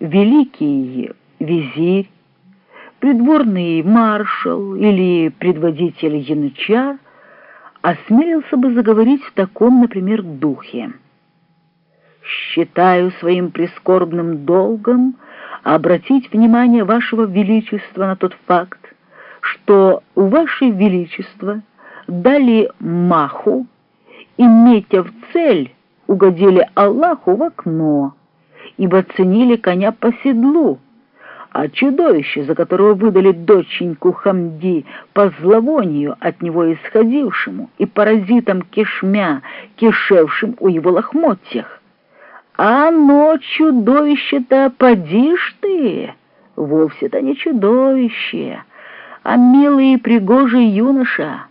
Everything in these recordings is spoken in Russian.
великий визирь, придворный маршал или предводитель янычар осмелился бы заговорить в таком, например, духе. «Считаю своим прискорбным долгом обратить внимание Вашего Величества на тот факт, что у Ваше Величества дали маху и, метя в цель, угодили Аллаху в окно, ибо ценили коня по седлу, а чудовище, за которого выдали доченьку Хамди по зловонию от него исходившему и паразитам кишмя, кишевшим у его лохмотьях. А оно чудовище-то, подишь ты, вовсе-то не чудовище, а милый и пригожий юноша,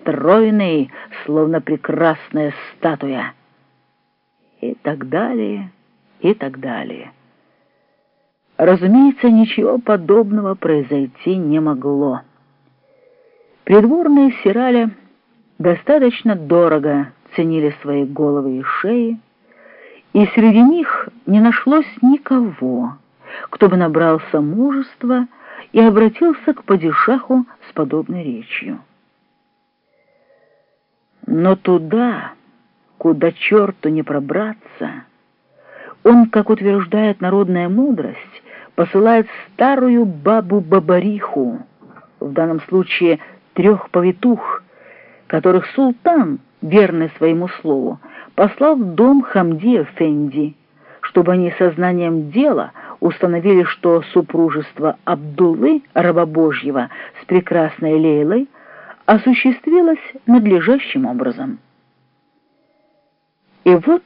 стройный, словно прекрасная статуя. И так далее, и так далее. Разумеется, ничего подобного произойти не могло. Придворные Сираля достаточно дорого ценили свои головы и шеи, и среди них не нашлось никого, кто бы набрался мужества и обратился к падишаху с подобной речью. Но туда, куда черту не пробраться, он, как утверждает народная мудрость, посылает старую бабу-бабариху, в данном случае трех повитух, которых султан, верный своему слову, послал в дом Хамди Эфенди, чтобы они сознанием дела установили, что супружество Абдуллы, раба Божьего, с прекрасной Лейлой осуществилось надлежащим образом. И вот,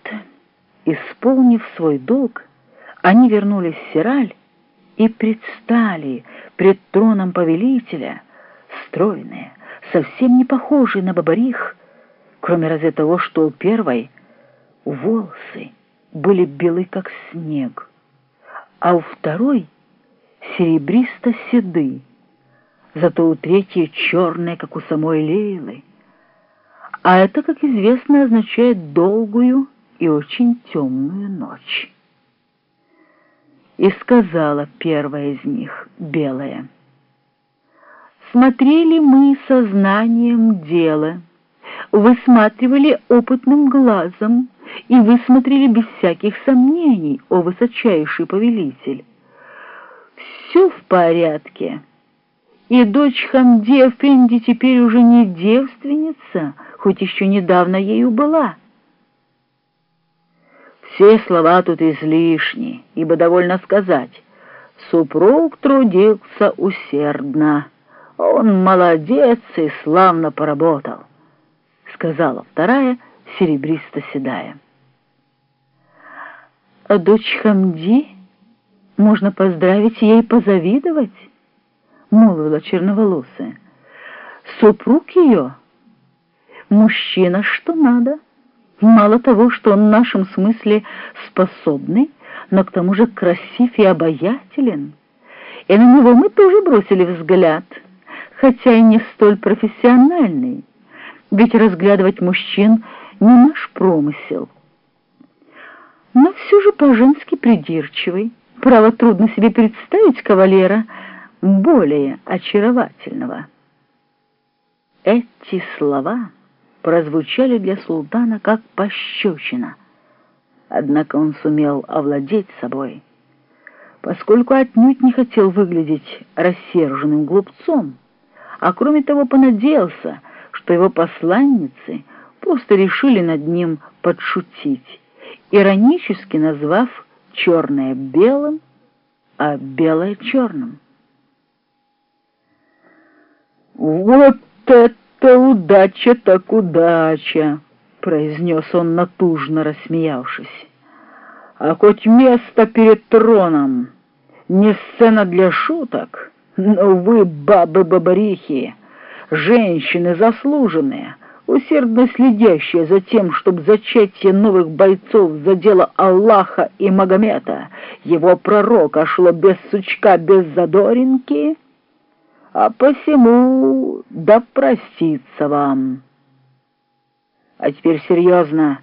исполнив свой долг, они вернулись в Сираль, и предстали пред троном повелителя, стройные, совсем не похожие на бабарих, кроме разве того, что у первой волосы были белы, как снег, а у второй серебристо-седы, зато у третьей черные, как у самой Лейлы. А это, как известно, означает долгую и очень темную ночь. И сказала первая из них, белая, «Смотрели мы сознанием дела, высматривали опытным глазом и высмотрели без всяких сомнений, о высочайший повелитель. Все в порядке». И дочь Хамди Эфенди теперь уже не девственница, хоть еще недавно ею была. Все слова тут излишни, ибо довольно сказать. Супруг трудился усердно. Он молодец и славно поработал, — сказала вторая, серебристо-седая. А дочь Хамди, можно поздравить ей позавидовать, — молвила черноволосая. Супруг ее, мужчина, что надо — Мало того, что он в нашем смысле способный, но к тому же красив и обаятелен. И на него мы тоже бросили взгляд, хотя и не столь профессиональный, ведь разглядывать мужчин не наш промысел. Но все же по-женски придирчивый. Право, трудно себе представить кавалера более очаровательного. Эти слова прозвучали для султана как пощечина. Однако он сумел овладеть собой, поскольку отнюдь не хотел выглядеть рассерженным глупцом, а кроме того понадеялся, что его посланницы просто решили над ним подшутить, иронически назвав черное белым, а белое черным. «Вот это!» «Это удача так удача», — произнес он натужно рассмеявшись. «А хоть место перед троном, не сцена для шуток, но вы, бабы-бабарихи, женщины заслуженные, усердно следящие за тем, чтобы зачатие новых бойцов за дело Аллаха и Магомета, его пророка шло без сучка, без задоринки» а посему да простится вам. А теперь серьезно.